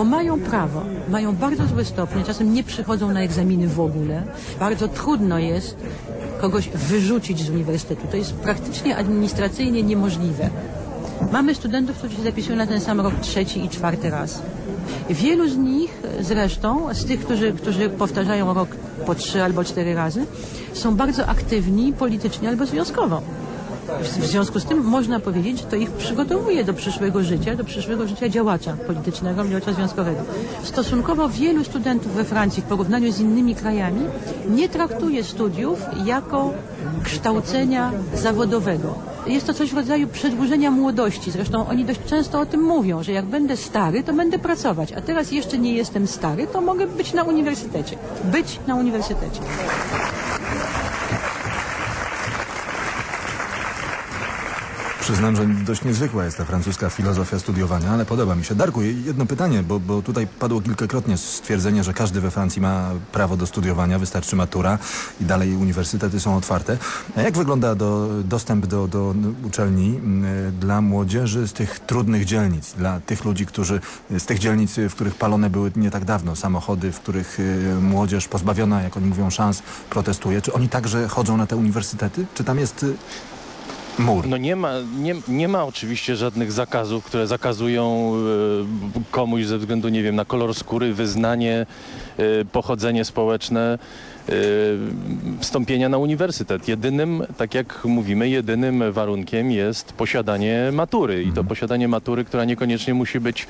bo mają prawo, mają bardzo złe stopnie, czasem nie przychodzą na egzaminy w ogóle. Bardzo trudno jest kogoś wyrzucić z uniwersytetu. To jest praktycznie administracyjnie niemożliwe. Mamy studentów, którzy się zapisują na ten sam rok trzeci i czwarty raz. Wielu z nich zresztą, z tych, którzy, którzy powtarzają rok po trzy albo cztery razy, są bardzo aktywni politycznie albo związkowo. W związku z tym można powiedzieć, że to ich przygotowuje do przyszłego życia, do przyszłego życia działacza politycznego, działacza związkowego. Stosunkowo wielu studentów we Francji w porównaniu z innymi krajami nie traktuje studiów jako kształcenia zawodowego. Jest to coś w rodzaju przedłużenia młodości. Zresztą oni dość często o tym mówią, że jak będę stary, to będę pracować, a teraz jeszcze nie jestem stary, to mogę być na uniwersytecie. Być na uniwersytecie. Przyznam, że dość niezwykła jest ta francuska filozofia studiowania, ale podoba mi się. Darku, jedno pytanie, bo, bo tutaj padło kilkakrotnie stwierdzenie, że każdy we Francji ma prawo do studiowania, wystarczy matura i dalej uniwersytety są otwarte. A jak wygląda do, dostęp do, do uczelni dla młodzieży z tych trudnych dzielnic, dla tych ludzi, którzy z tych dzielnic, w których palone były nie tak dawno samochody, w których y, młodzież pozbawiona, jak oni mówią, szans protestuje. Czy oni także chodzą na te uniwersytety? Czy tam jest y, mur. No nie ma, nie, nie ma oczywiście żadnych zakazów, które zakazują e, komuś ze względu, nie wiem, na kolor skóry, wyznanie, e, pochodzenie społeczne e, wstąpienia na uniwersytet. Jedynym, tak jak mówimy, jedynym warunkiem jest posiadanie matury i to posiadanie matury, która niekoniecznie musi być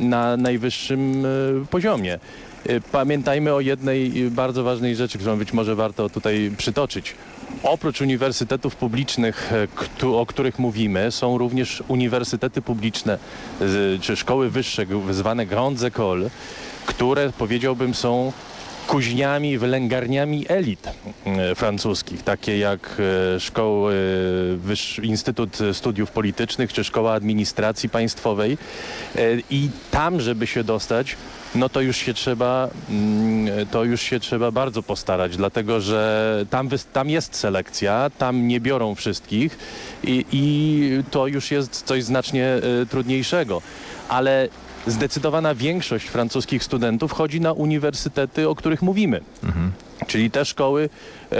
na najwyższym poziomie. Pamiętajmy o jednej bardzo ważnej rzeczy, którą być może warto tutaj przytoczyć. Oprócz uniwersytetów publicznych, e, o których mówimy, są również uniwersytety publiczne czy szkoły wyższe, zwane Grandes Écoles, które powiedziałbym są kuźniami, wylęgarniami elit e, francuskich, takie jak e, szkoły, Instytut Studiów Politycznych czy Szkoła Administracji Państwowej i tam, żeby się dostać, no to już się trzeba, mm, to już się trzeba bardzo postarać, dlatego że tam, tam jest selekcja, tam nie biorą wszystkich i, i to już jest coś znacznie e, trudniejszego. Ale zdecydowana większość francuskich studentów chodzi na uniwersytety, o których mówimy. Czyli te szkoły, e,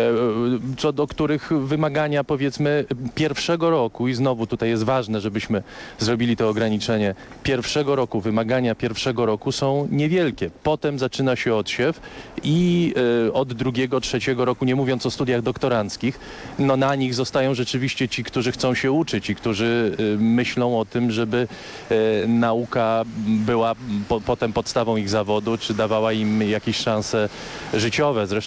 co do których wymagania powiedzmy pierwszego roku i znowu tutaj jest ważne, żebyśmy zrobili to ograniczenie. Pierwszego roku, wymagania pierwszego roku są niewielkie. Potem zaczyna się odsiew i e, od drugiego, trzeciego roku, nie mówiąc o studiach doktoranckich, no na nich zostają rzeczywiście ci, którzy chcą się uczyć i którzy e, myślą o tym, żeby nauka była po, potem podstawą ich zawodu, czy dawała im jakieś szanse życiowe. Zresztą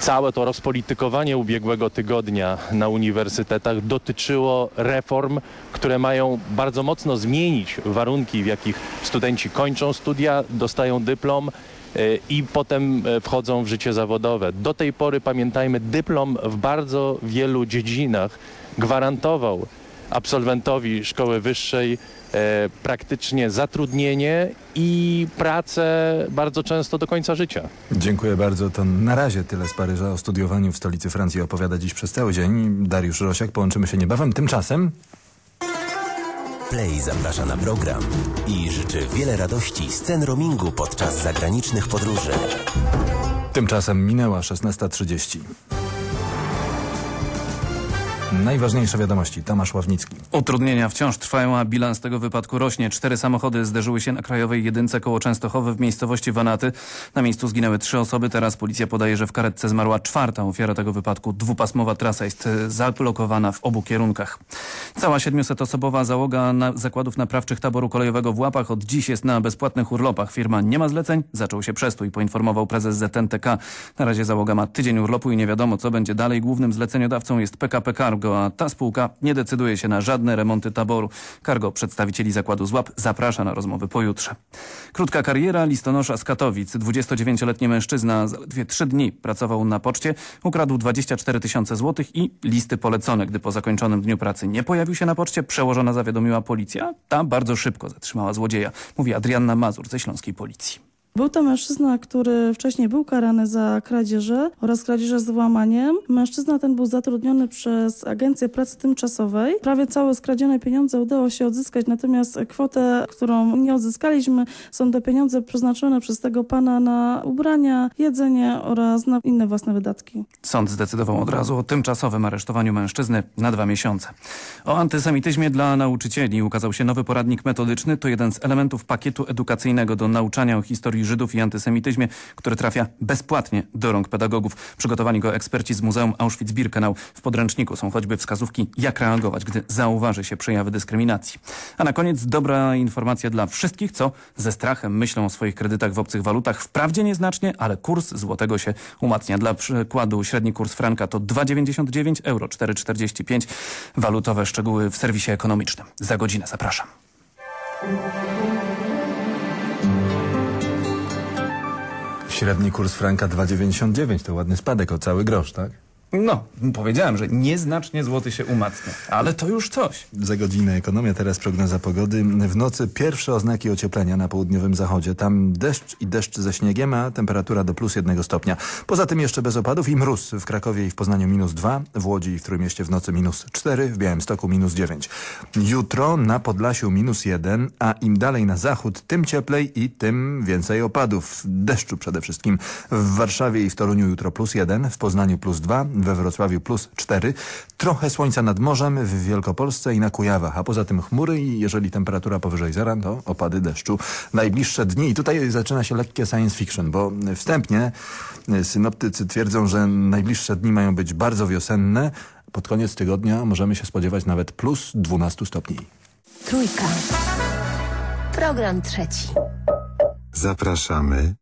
całe to rozpolitykowanie ubiegłego tygodnia na uniwersytetach dotyczyło reform, które mają bardzo mocno zmienić warunki, w jakich studenci kończą studia, dostają dyplom e, i potem e, wchodzą w życie zawodowe. Do tej pory, pamiętajmy, dyplom w bardzo wielu dziedzinach gwarantował absolwentowi szkoły wyższej e, praktycznie zatrudnienie i pracę bardzo często do końca życia. Dziękuję bardzo. To na razie tyle z Paryża o studiowaniu w stolicy Francji opowiada dziś przez cały dzień. Dariusz Rosiak, połączymy się niebawem. Tymczasem Play zaprasza na program i życzy wiele radości scen roamingu podczas zagranicznych podróży. Tymczasem minęła 16.30. Najważniejsze wiadomości. Tomasz Ławnicki. Utrudnienia wciąż trwają, a bilans tego wypadku rośnie. Cztery samochody zderzyły się na krajowej jedynce koło Częstochowy w miejscowości Wanaty. Na miejscu zginęły trzy osoby. Teraz policja podaje, że w karetce zmarła czwarta ofiara tego wypadku. Dwupasmowa trasa jest e, zablokowana w obu kierunkach. Cała 700-osobowa załoga na zakładów naprawczych taboru kolejowego w Łapach od dziś jest na bezpłatnych urlopach. Firma nie ma zleceń, zaczął się przestój, poinformował prezes ZNTK. Na razie załoga ma tydzień urlopu i nie wiadomo co będzie dalej. Głównym zleceniodawcą jest PKP Cargo, a ta spółka nie decyduje się na żadne remonty taboru. Cargo przedstawicieli zakładu Złap zaprasza na rozmowy pojutrze. Krótka kariera listonosza z Katowic. 29-letni mężczyzna zaledwie trzy dni pracował na poczcie, ukradł 24 tysiące złotych i listy polecone. Gdy po zakończonym dniu pracy nie pojawił się na poczcie, przełożona zawiadomiła policja. Ta bardzo szybko zatrzymała złodzieja, mówi Adrianna Mazur ze Śląskiej Policji. Był to mężczyzna, który wcześniej był karany za kradzieże oraz kradzieże z włamaniem. Mężczyzna ten był zatrudniony przez Agencję Pracy Tymczasowej. Prawie całe skradzione pieniądze udało się odzyskać, natomiast kwotę, którą nie odzyskaliśmy, są te pieniądze przeznaczone przez tego pana na ubrania, jedzenie oraz na inne własne wydatki. Sąd zdecydował od razu o tymczasowym aresztowaniu mężczyzny na dwa miesiące. O antysemityzmie dla nauczycieli ukazał się nowy poradnik metodyczny. To jeden z elementów pakietu edukacyjnego do nauczania o historii Żydów i antysemityzmie, który trafia bezpłatnie do rąk pedagogów. Przygotowani go eksperci z Muzeum Auschwitz-Birkenau. W podręczniku są choćby wskazówki, jak reagować, gdy zauważy się przejawy dyskryminacji. A na koniec dobra informacja dla wszystkich, co ze strachem myślą o swoich kredytach w obcych walutach. Wprawdzie nieznacznie, ale kurs złotego się umacnia. Dla przykładu średni kurs franka to 2,99 euro, 4,45. Walutowe szczegóły w serwisie ekonomicznym. Za godzinę zapraszam. Średni kurs franka 2,99 to ładny spadek o cały grosz, tak? No, powiedziałem, że nieznacznie złoty się umacnia, ale to już coś. Za godzinę ekonomia, teraz prognoza pogody. W nocy pierwsze oznaki ocieplenia na południowym zachodzie. Tam deszcz i deszcz ze śniegiem, a temperatura do plus jednego stopnia. Poza tym jeszcze bez opadów i mróz. W Krakowie i w Poznaniu minus dwa, w Łodzi i w Trójmieście w nocy minus cztery, w Białymstoku minus dziewięć. Jutro na Podlasiu minus jeden, a im dalej na zachód, tym cieplej i tym więcej opadów. Deszczu przede wszystkim. W Warszawie i w Toruniu jutro plus jeden, w Poznaniu plus dwa, we Wrocławiu plus 4, trochę słońca nad morzem w Wielkopolsce i na Kujawach, a poza tym chmury i jeżeli temperatura powyżej zera, to opady deszczu. Najbliższe dni i tutaj zaczyna się lekkie science fiction, bo wstępnie synoptycy twierdzą, że najbliższe dni mają być bardzo wiosenne, pod koniec tygodnia możemy się spodziewać nawet plus 12 stopni. Trójka. Program trzeci. Zapraszamy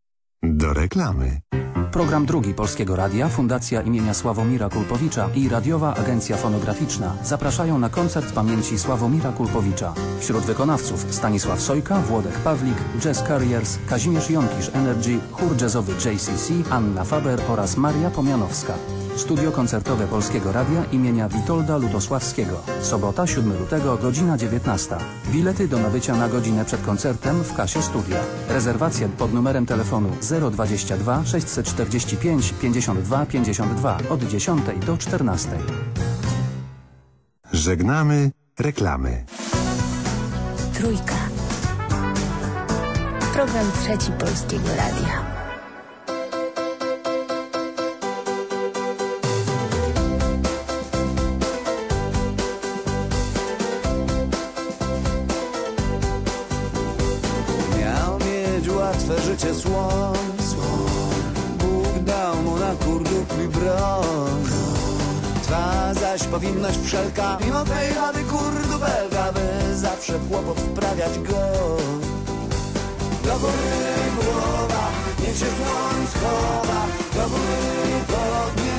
do reklamy. Program drugi Polskiego Radia, Fundacja imienia Sławomira Kulpowicza i Radiowa Agencja Fonograficzna zapraszają na koncert pamięci Sławomira Kulpowicza. Wśród wykonawców Stanisław Sojka, Włodek Pawlik, Jazz Carriers, Kazimierz Jąkisz Energy, chór jazzowy JCC, Anna Faber oraz Maria Pomianowska. Studio koncertowe Polskiego Radia imienia Witolda Lutosławskiego. Sobota 7 lutego, godzina 19. Bilety do nabycia na godzinę przed koncertem w kasie studia. Rezerwacje pod numerem telefonu 022 645 52 52 od 10 do 14. Żegnamy reklamy. Trójka. Program trzeci Polskiego Radia. Powinność wszelka. Mimo tej wady kurdupelka By zawsze w kłopot wprawiać go. Do góry głowa Niech się słoń schowa Do góry podnieś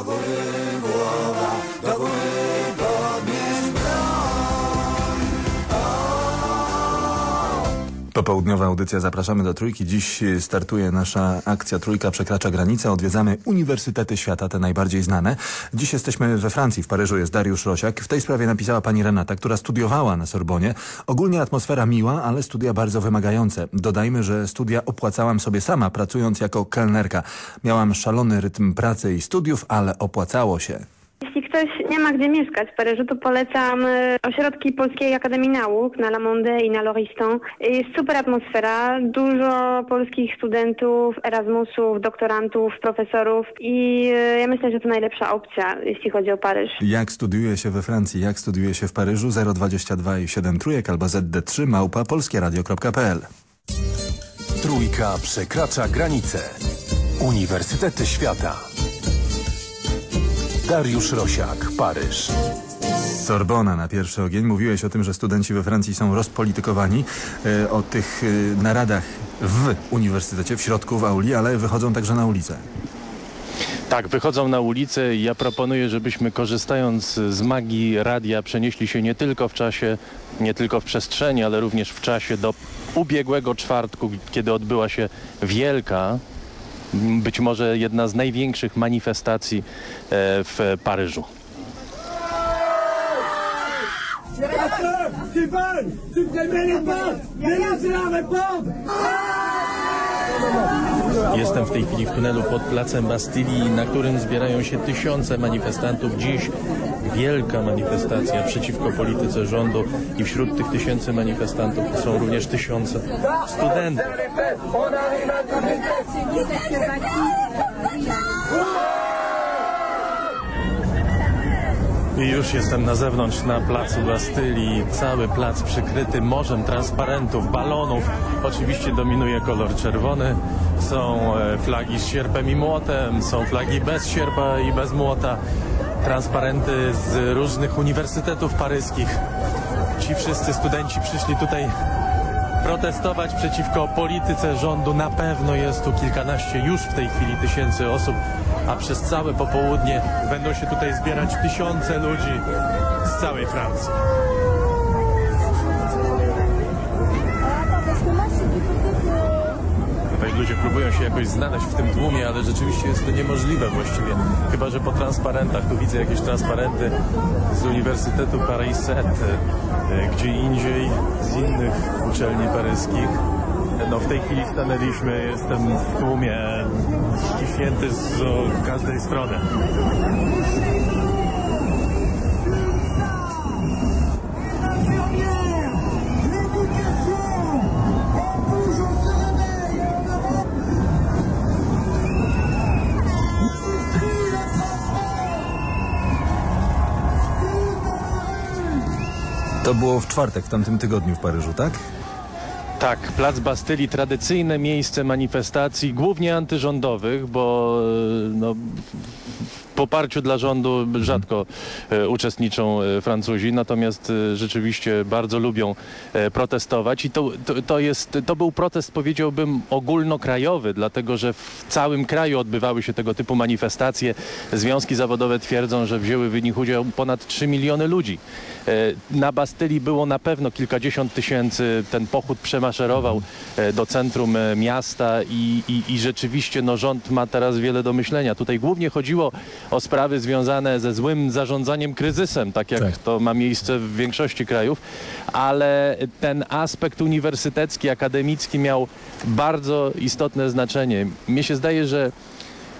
Yahweh. Popołudniowa audycja Zapraszamy do Trójki. Dziś y, startuje nasza akcja Trójka przekracza granicę. Odwiedzamy uniwersytety świata, te najbardziej znane. Dziś jesteśmy we Francji, w Paryżu jest Dariusz Rosiak. W tej sprawie napisała pani Renata, która studiowała na Sorbonie. Ogólnie atmosfera miła, ale studia bardzo wymagające. Dodajmy, że studia opłacałam sobie sama, pracując jako kelnerka. Miałam szalony rytm pracy i studiów, ale opłacało się. Jeśli ktoś nie ma gdzie mieszkać w Paryżu, to polecam y, ośrodki Polskiej Akademii Nauk na La Monde i na Loriston. Jest super atmosfera, dużo polskich studentów, Erasmusów, doktorantów, profesorów i y, ja myślę, że to najlepsza opcja, jeśli chodzi o Paryż. Jak studiuje się we Francji, jak studiuje się w Paryżu? 022 i 7 trójek albo ZD3 małpa polskieradio.pl Trójka przekracza granice. Uniwersytety świata. Dariusz Rosiak, Paryż. Sorbona na pierwszy ogień. Mówiłeś o tym, że studenci we Francji są rozpolitykowani, e, o tych e, naradach w uniwersytecie, w środku, w auli, ale wychodzą także na ulicę. Tak, wychodzą na ulicę i ja proponuję, żebyśmy korzystając z magii radia przenieśli się nie tylko w czasie, nie tylko w przestrzeni, ale również w czasie do ubiegłego czwartku, kiedy odbyła się wielka, być może jedna z największych manifestacji e, w Paryżu. Jestem w tej chwili w tunelu pod placem Bastylii, na którym zbierają się tysiące manifestantów. Dziś wielka manifestacja przeciwko polityce rządu i wśród tych tysięcy manifestantów są również tysiące studentów. I już jestem na zewnątrz na placu Bastylii. Cały plac przykryty morzem transparentów, balonów. Oczywiście dominuje kolor czerwony. Są e, flagi z sierpem i młotem, są flagi bez sierpa i bez młota. Transparenty z różnych uniwersytetów paryskich. Ci wszyscy studenci przyszli tutaj protestować przeciwko polityce rządu. Na pewno jest tu kilkanaście już w tej chwili tysięcy osób, a przez całe popołudnie będą się tutaj zbierać tysiące ludzi z całej Francji. Ludzie próbują się jakoś znaleźć w tym tłumie, ale rzeczywiście jest to niemożliwe właściwie. Chyba, że po transparentach, tu widzę jakieś transparenty z Uniwersytetu Paris 7, gdzie indziej z innych uczelni paryskich. No w tej chwili stanęliśmy, jestem w tłumie, ściśnięty z każdej strony. To było w czwartek, w tamtym tygodniu w Paryżu, tak? Tak, Plac Bastylii, tradycyjne miejsce manifestacji, głównie antyrządowych, bo e, no, poparciu dla rządu rzadko e, uczestniczą e, Francuzi, natomiast e, rzeczywiście bardzo lubią protestować i to, to, to, jest, to był protest powiedziałbym ogólnokrajowy, dlatego że w całym kraju odbywały się tego typu manifestacje. Związki zawodowe twierdzą, że wzięły w nich udział ponad 3 miliony ludzi. Na Bastylii było na pewno kilkadziesiąt tysięcy. Ten pochód przemaszerował do centrum miasta i, i, i rzeczywiście no, rząd ma teraz wiele do myślenia. Tutaj głównie chodziło o sprawy związane ze złym zarządzaniem kryzysem, tak jak Tak. to ma miejsce w większości krajów, ale ten aspekt uniwersytecki, akademicki miał bardzo istotne znaczenie. Mnie się zdaje, że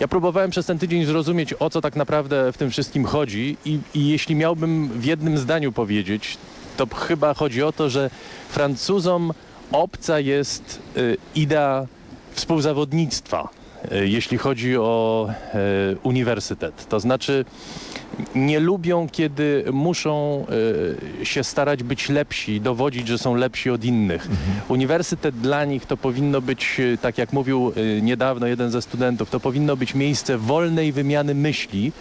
ja próbowałem przez ten tydzień zrozumieć, o co tak naprawdę w tym wszystkim chodzi i, i jeśli miałbym w jednym zdaniu powiedzieć, to chyba chodzi o to, że Francuzom obca jest y, idea współzawodnictwa, jeśli chodzi o y, uniwersytet. To znaczy nie lubią, kiedy muszą y, się starać być lepsi, dowodzić, że są lepsi od innych. Uniwersytet dla nich to powinno być, tak jak mówił niedawno jeden ze studentów, to powinno być miejsce wolnej wymiany myśli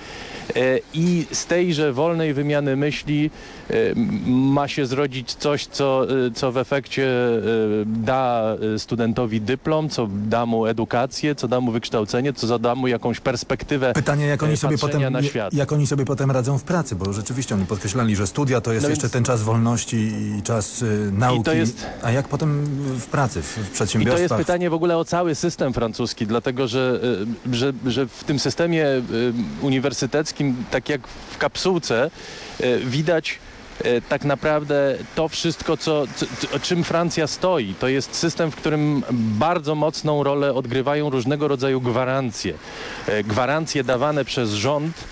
i z tejże wolnej wymiany myśli m- ma się zrodzić coś, co, y, co w efekcie da studentowi dyplom, co da mu edukację, co da mu wykształcenie, co zada mu jakąś perspektywę Pytanie, jak oni, e, sobie potem, na świat. jak oni sobie potem radzą w pracy, bo rzeczywiście oni podkreślali, że studia to jest No jeszcze ten czas wolności i czas nauki. to jest- A jak potem w pracy, w, w I to przedsiębiorstwach? jest pytanie w ogóle o cały system francuski, dlatego że, że, że w tym systemie y, tak jak w kapsułce, y, widać y, tak naprawdę to wszystko, co, co, czym Francja stoi. To jest system, w którym bardzo mocną rolę odgrywają różnego rodzaju gwarancje. E, Gwarancje dawane przez rząd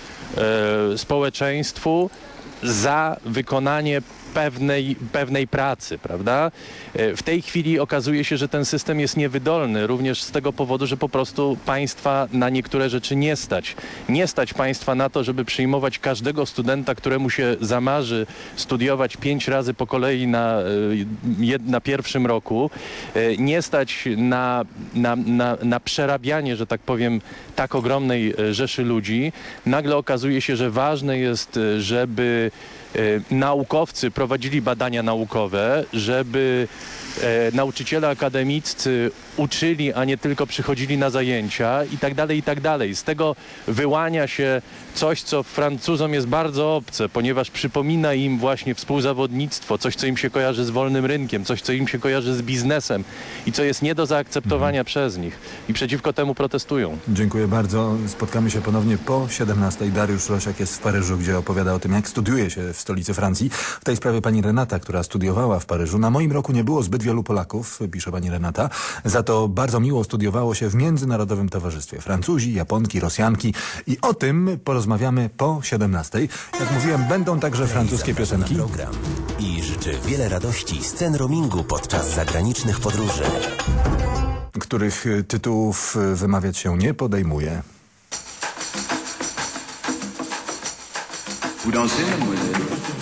e, społeczeństwu za wykonanie pewnej, pewnej pracy, prawda? E, W tej chwili okazuje się, że ten system jest niewydolny, również z tego powodu, że po prostu państwa na niektóre rzeczy nie stać. Nie stać państwa na to, żeby przyjmować każdego studenta, któremu się zamarzy studiować pięć razy po kolei na, e, na pierwszym roku. E, Nie stać na, na, na, na przerabianie, że tak powiem, tak ogromnej rzeszy ludzi. Nagle okazuje się, że ważne jest, żeby naukowcy prowadzili badania naukowe, żeby nauczyciele akademiccy uczyli, a nie tylko przychodzili na zajęcia i tak dalej, i tak dalej. Z tego wyłania się coś, co Francuzom jest bardzo obce, ponieważ przypomina im właśnie współzawodnictwo, coś, co im się kojarzy z wolnym rynkiem, coś, co im się kojarzy z biznesem i co jest nie do zaakceptowania przez nich i przeciwko temu protestują. Dziękuję bardzo. Spotkamy się ponownie po 17. Dariusz Rosiak jest w Paryżu, gdzie opowiada o tym, jak studiuje się w stolicy Francji. W tej sprawie pani Renata, która studiowała w Paryżu. Na moim roku nie było zbyt wielu Polaków, pisze pani Renata. Za to bardzo miło studiowało się w międzynarodowym towarzystwie. Francuzi, Japonki, Rosjanki. I o tym porozmawiamy po 17. Jak mówiłem, będą także francuskie piosenki. program i życzę wiele radości scen roamingu podczas zagranicznych podróży. których tytułów wymawiać się nie podejmuje. Vous dansez, mademoiselle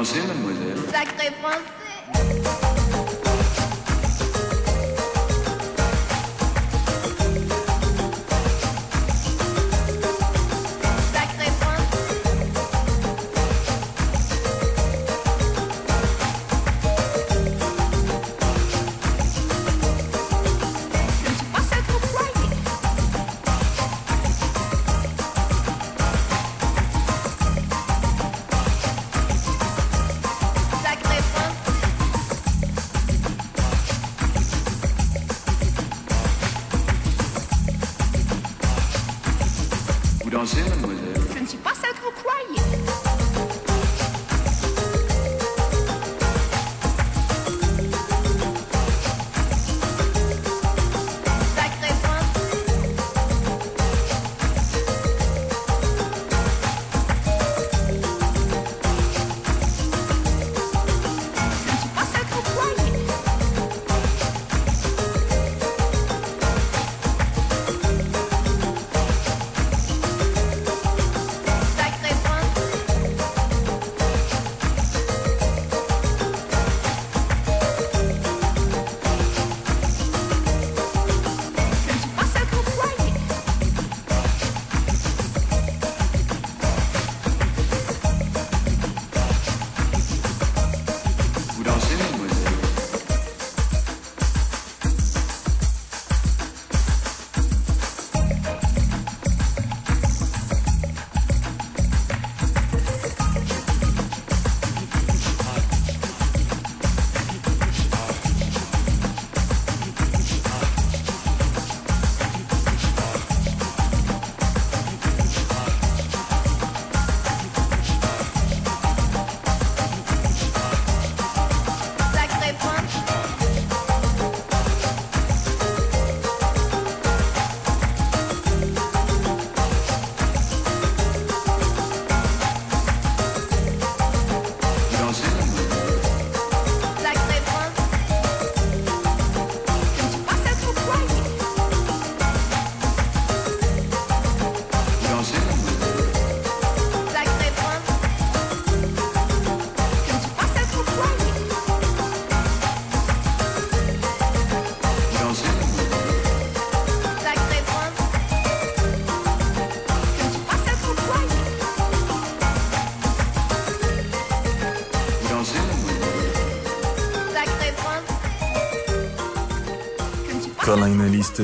Dansez, mademoiselle. Sacré français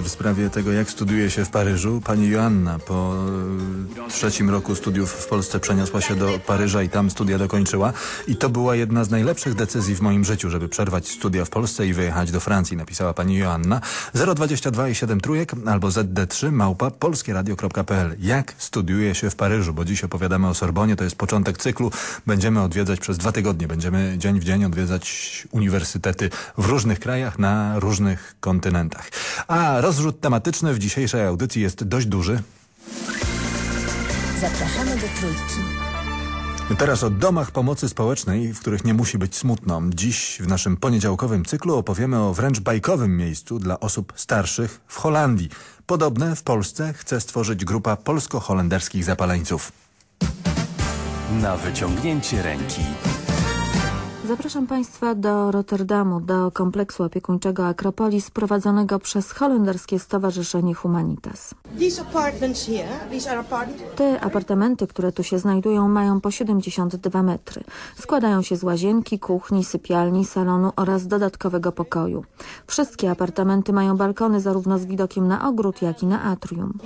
w sprawie tego, jak studiuje się w Paryżu. Pani Joanna po trzecim roku studiów w Polsce przeniosła się do Paryża i tam studia dokończyła. I to była jedna z najlepszych decyzji w moim życiu, żeby przerwać studia w Polsce i wyjechać do Francji, napisała pani Joanna. 022 i 7 trójek albo ZD3 małpa polskieradio.pl. Jak studiuje się w Paryżu? Bo dziś opowiadamy o Sorbonie, to jest początek cyklu. Będziemy odwiedzać przez dwa tygodnie. Będziemy dzień w dzień odwiedzać uniwersytety w różnych krajach, na różnych kontynentach. A rozrzut tematyczny w dzisiejszej audycji jest dość duży. Zapraszamy do Trójki. Teraz o domach pomocy społecznej, w których nie musi być smutno. Dziś w naszym poniedziałkowym cyklu opowiemy o wręcz bajkowym miejscu dla osób starszych w Holandii. Podobne w Polsce chce stworzyć grupa polsko-holenderskich zapaleńców. Na wyciągnięcie ręki. Zapraszam Państwa do Rotterdamu, do kompleksu opiekuńczego Akropolis prowadzonego przez holenderskie Stowarzyszenie Humanitas. Te apartamenty, które tu się znajdują, mają po 72 metry. Składają się z łazienki, kuchni, sypialni, salonu oraz dodatkowego pokoju. Wszystkie apartamenty mają balkony zarówno z widokiem na ogród, jak i na atrium.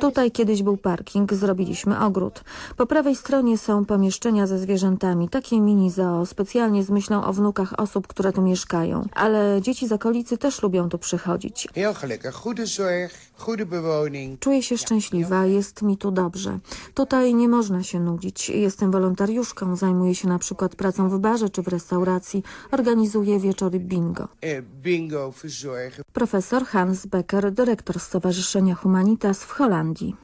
Tutaj kiedyś był parking, zrobiliśmy ogród. Po prawej stronie są pomieszczenia ze zwierzętami, takie mini zoo, specjalnie z myślą o wnukach osób, które tu mieszkają. Ale dzieci z okolicy też lubią tu przychodzić. Czuję się szczęśliwa, jest mi tu dobrze. Tutaj nie można się nudzić. Jestem wolontariuszką, zajmuję się na przykład pracą w barze czy w restauracji, organizuję wieczory bingo. Eh, bingo. Profesor Hans Becker, dyrektor Stowarzyszenia Humanitas w Holandii.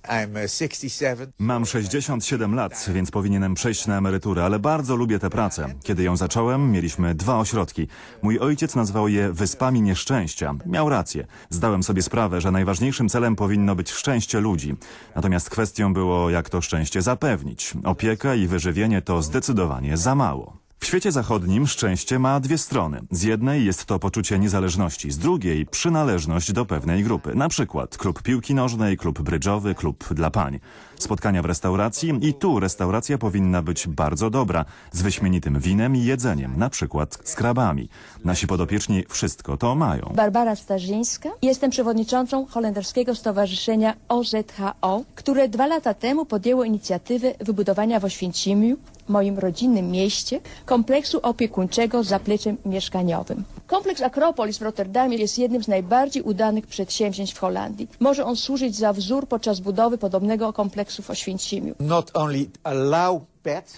67. Mam 67 lat, więc powinienem przejść na emeryturę, ale bardzo lubię tę pracę. Kiedy ją zacząłem, mieliśmy dwa ośrodki. Mój ojciec nazwał je Wyspami Nieszczęścia. Miał rację. Zdałem sobie sprawę, że najważniejszym celem powinno być szczęście ludzi. Natomiast kwestią było, jak to szczęście zapewnić. Opieka i wyżywienie to zdecydowanie za mało. W świecie zachodnim szczęście ma dwie strony. Z jednej jest to poczucie niezależności, z drugiej przynależność do pewnej grupy. Na przykład klub piłki nożnej, klub brydżowy, klub dla pań. Spotkania w restauracji i tu restauracja powinna być bardzo dobra, z wyśmienitym winem i jedzeniem, na przykład z krabami. Nasi podopieczni wszystko to mają. Barbara Starzyńska. Jestem przewodniczącą Holenderskiego Stowarzyszenia OZHO, które dwa lata temu podjęło inicjatywę wybudowania w Oświęcimiu, moim rodzinnym mieście, kompleksu opiekuńczego z zapleczem mieszkaniowym. Kompleks Akropolis w Rotterdamie jest jednym z najbardziej udanych przedsięwzięć w Holandii. Może on służyć za wzór podczas budowy podobnego kompleksu w Oświęcimiu. Not only allow pets.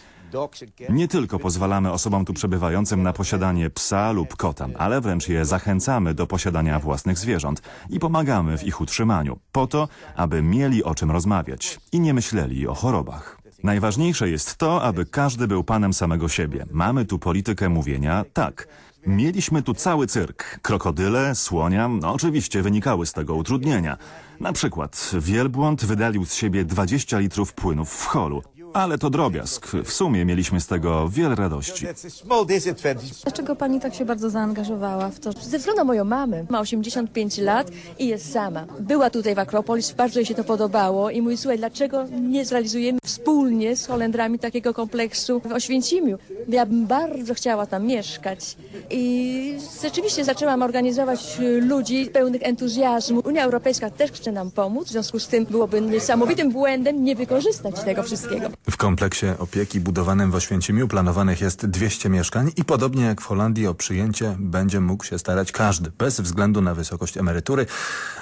Nie tylko pozwalamy osobom tu przebywającym na posiadanie psa lub kota, ale wręcz je zachęcamy do posiadania własnych zwierząt i pomagamy w ich utrzymaniu, po to, aby mieli o czym rozmawiać i nie myśleli o chorobach. Najważniejsze jest to, aby każdy był panem samego siebie. Mamy tu politykę mówienia tak. Mieliśmy tu cały cyrk. Krokodyle, słonia, no oczywiście wynikały z tego utrudnienia. Na przykład wielbłąd wydalił z siebie 20 litrów płynów w holu. Ale to drobiazg. W sumie mieliśmy z tego wiele radości. Dlaczego pani tak się bardzo zaangażowała w to? Ze względu na moją mamę. Ma 85 lat i jest sama. Była tutaj w Akropolis, bardzo jej się to podobało i mówi, słuchaj, dlaczego nie zrealizujemy wspólnie z Holendrami takiego kompleksu w Oświęcimiu? Ja bym bardzo chciała tam mieszkać. I rzeczywiście zaczęłam organizować ludzi pełnych entuzjazmu. Unia Europejska też chce nam pomóc, w związku z tym byłoby niesamowitym błędem nie wykorzystać tego wszystkiego. W kompleksie opieki budowanym w Oświęcimiu planowanych jest 200 mieszkań i podobnie jak w Holandii o przyjęcie będzie mógł się starać każdy, bez względu na wysokość emerytury.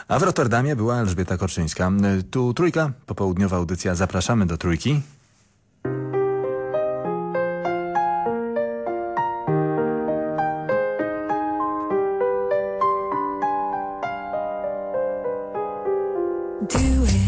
A w Rotterdamie była Elżbieta Korczyńska. Tu trójka, popołudniowa audycja. Zapraszamy do trójki. Do it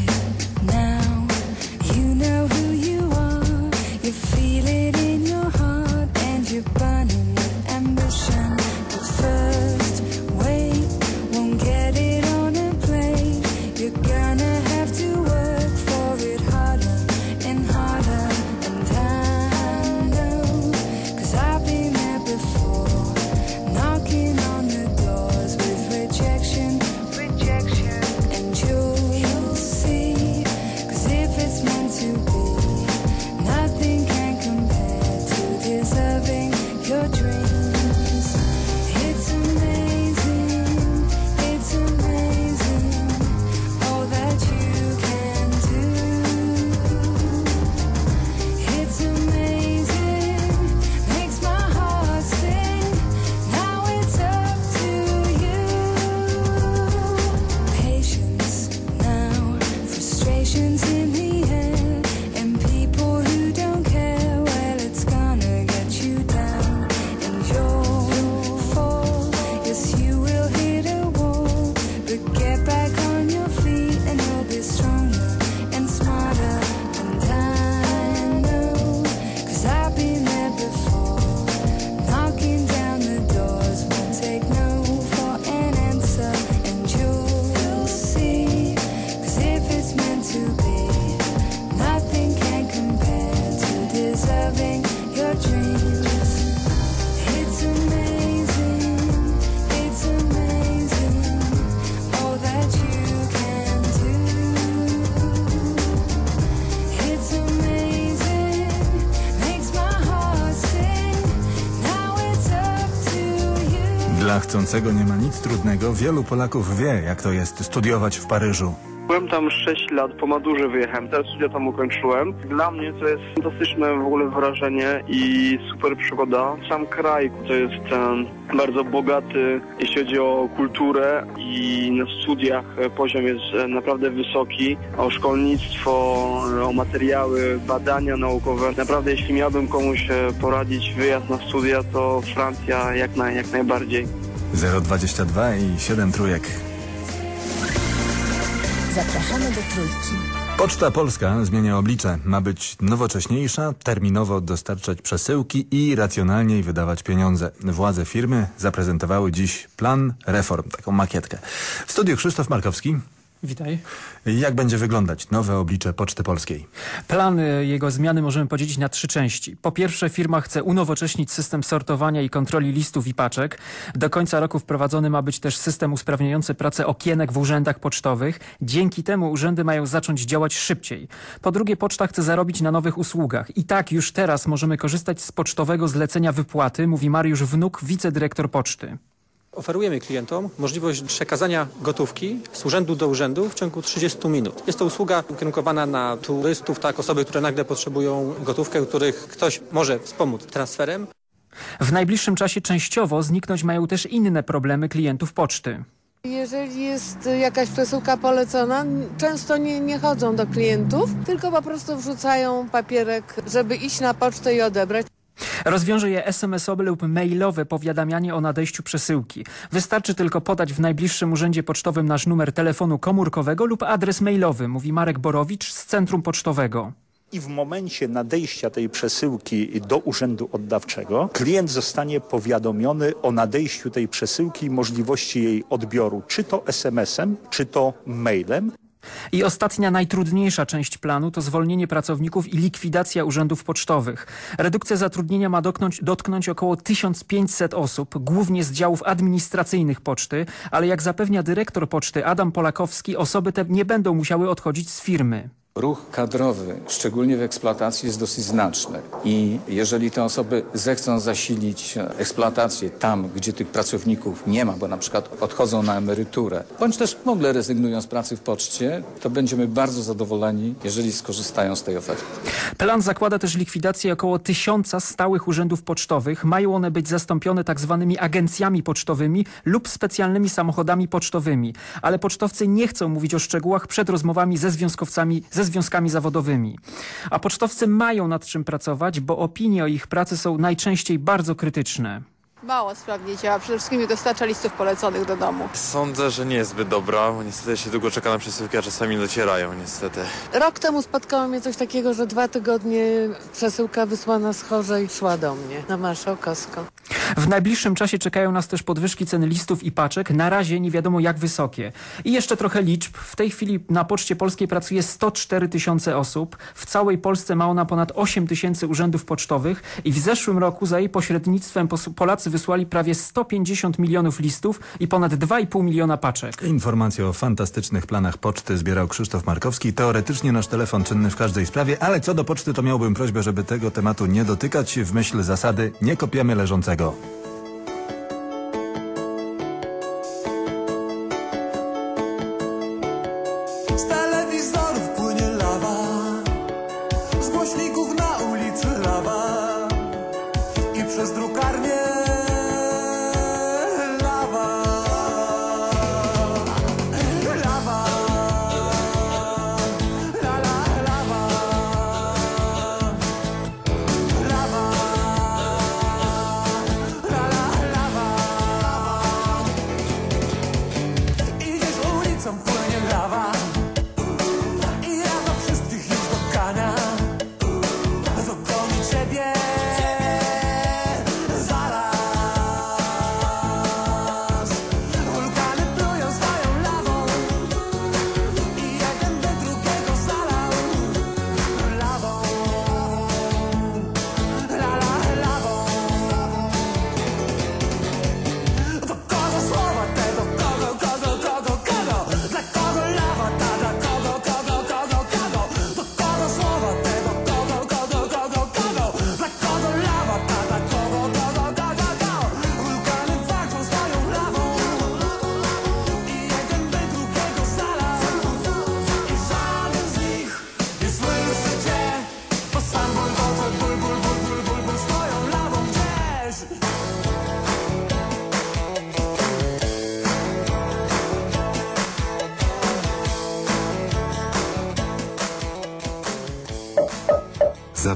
Chcącego nie ma nic trudnego. Wielu Polaków wie, jak to jest studiować w Paryżu. Byłem tam 6 lat, po maturze wyjechałem, teraz studia tam ukończyłem. Dla mnie to jest fantastyczne w ogóle wrażenie i super przygoda. Sam kraj to jest bardzo bogaty, jeśli chodzi o kulturę i na studiach poziom jest e, naprawdę wysoki. O szkolnictwo, o materiały, badania naukowe. Naprawdę jeśli miałbym komuś e, poradzić wyjazd na studia, to Francja jak, naj, jak najbardziej. 022 i 7 trójek. Zapraszamy do Trójki. Poczta Polska zmienia oblicze. Ma być nowocześniejsza, terminowo dostarczać przesyłki i racjonalniej wydawać pieniądze. Władze firmy zaprezentowały dziś plan reform, taką makietkę. W studiu Krzysztof Markowski. Witaj. Jak będzie wyglądać nowe oblicze Poczty Polskiej? Plan y, jego zmiany możemy podzielić na trzy części. Po pierwsze firma chce unowocześnić system sortowania i kontroli listów i paczek. Do końca roku wprowadzony ma być też system usprawniający pracę okienek w urzędach pocztowych. Dzięki temu urzędy mają zacząć działać szybciej. Po drugie poczta chce zarobić na nowych usługach. I tak już teraz możemy korzystać z pocztowego zlecenia wypłaty, mówi Mariusz Wnuk, wicedyrektor poczty. Oferujemy klientom możliwość przekazania gotówki z urzędu do urzędu w ciągu 30 minut. Jest to usługa ukierunkowana na turystów, tak, osoby, które nagle potrzebują gotówkę, których ktoś może wspomóc transferem. W najbliższym czasie częściowo zniknąć mają też inne problemy klientów poczty. Jeżeli jest jakaś przesyłka polecona, często nie, nie chodzą do klientów, tylko po prostu wrzucają papierek, żeby iść na pocztę i odebrać. Rozwiąże je SMS-owe lub mailowe powiadamianie o nadejściu przesyłki. Wystarczy tylko podać w najbliższym urzędzie pocztowym nasz numer telefonu komórkowego lub adres mailowy, mówi Marek Borowicz z Centrum Pocztowego. I w momencie nadejścia tej przesyłki do urzędu oddawczego klient zostanie powiadomiony o nadejściu tej przesyłki i możliwości jej odbioru, czy to SMS-em, czy to mailem. I ostatnia, najtrudniejsza część planu to zwolnienie pracowników i likwidacja urzędów pocztowych. Redukcja zatrudnienia ma dotknąć, dotknąć około 1500 osób, głównie z działów administracyjnych poczty, ale jak zapewnia dyrektor poczty Adam Polakowski, osoby te nie będą musiały odchodzić z firmy. Ruch kadrowy, szczególnie w eksploatacji, jest dosyć znaczny i jeżeli te osoby zechcą zasilić eksploatację tam, gdzie tych pracowników nie ma, bo na przykład odchodzą na emeryturę, bądź też w ogóle rezygnują z pracy w poczcie, to będziemy bardzo zadowoleni, jeżeli skorzystają z tej oferty. Plan zakłada też likwidację około tysiąca stałych urzędów pocztowych. Mają one być zastąpione tak zwanymi agencjami pocztowymi lub specjalnymi samochodami pocztowymi. Ale pocztowcy nie chcą mówić o szczegółach przed rozmowami ze związkowcami, ze związkami zawodowymi. A pocztowcy mają nad czym pracować, bo opinie o ich pracy są najczęściej bardzo krytyczne. Mało sprawnie działa, przede wszystkim nie dostarcza listów poleconych do domu. Sądzę, że nie jest zbyt dobra, bo niestety się długo czeka na przesyłki, a czasami docierają niestety. Rok temu spotkało mnie coś takiego, że dwa tygodnie przesyłka wysłana z chorzej szła do mnie na Marszałkowską. W najbliższym czasie czekają nas też podwyżki cen listów i paczek. Na razie nie wiadomo jak wysokie. I jeszcze trochę liczb. W tej chwili na Poczcie Polskiej pracuje 104 tysiące osób. W całej Polsce ma ona ponad 8 tysięcy urzędów pocztowych i w zeszłym roku za jej pośrednictwem Polacy wysłali prawie 150 milionów listów i ponad 2,5 miliona paczek. Informacje o fantastycznych planach poczty zbierał Krzysztof Markowski. Teoretycznie nasz telefon czynny w każdej sprawie, ale co do poczty to miałbym prośbę, żeby tego tematu nie dotykać w myśl zasady nie kopiemy leżącego.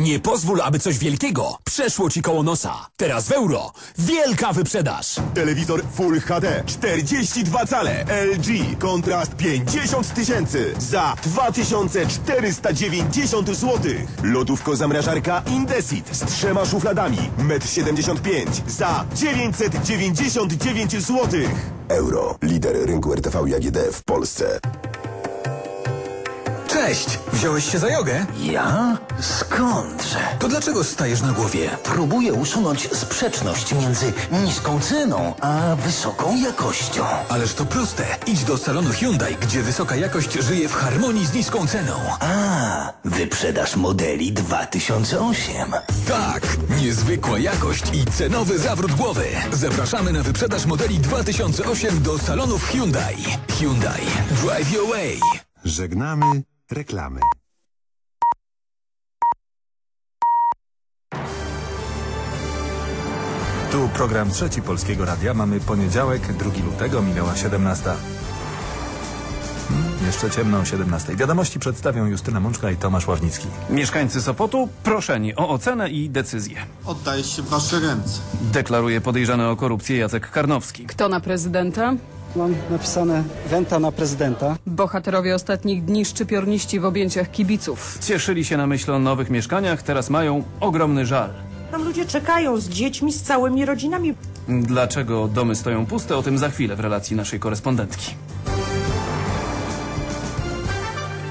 Nie pozwól, aby coś wielkiego przeszło ci koło nosa. Teraz w euro. Wielka wyprzedaż. Telewizor Full HD 42 cale LG kontrast 50 tysięcy za 2490 zł. Lodówko zamrażarka Indesit z trzema szufladami 1,75 m za 999 zł. Euro, lider rynku RTV i AGD w Polsce. Cześć! Wziąłeś się za jogę? Ja? Skądże? To dlaczego stajesz na głowie? Próbuję usunąć sprzeczność między niską ceną a wysoką jakością. Ależ to proste. Idź do salonu Hyundai, gdzie wysoka jakość żyje w harmonii z niską ceną. A, wyprzedaż modeli 2008. Tak, niezwykła jakość i cenowy zawrót głowy. Zapraszamy na wyprzedaż modeli 2008 do salonów Hyundai. Hyundai. Drive your way. Żegnamy reklamy. Tu program trzeci Polskiego Radia. Mamy poniedziałek, 2 lutego, minęła 17. Hmm, jeszcze ciemno o 17. Wiadomości przedstawią Justyna Mączka i Tomasz Ławnicki. Mieszkańcy Sopotu proszeni o ocenę i decyzję. Oddaję się w wasze ręce. Deklaruje podejrzany o korupcję Jacek Karnowski. Kto na prezydenta? Mam napisane Wenta na prezydenta. Bohaterowie ostatnich dni szczypiorniści w objęciach kibiców. Cieszyli się na myśl o nowych mieszkaniach, teraz mają ogromny żal. Tam ludzie czekają z dziećmi, z całymi rodzinami. Dlaczego domy stoją puste? O tym za chwilę w relacji naszej korespondentki.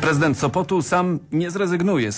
Prezydent Sopotu sam nie zrezygnuje z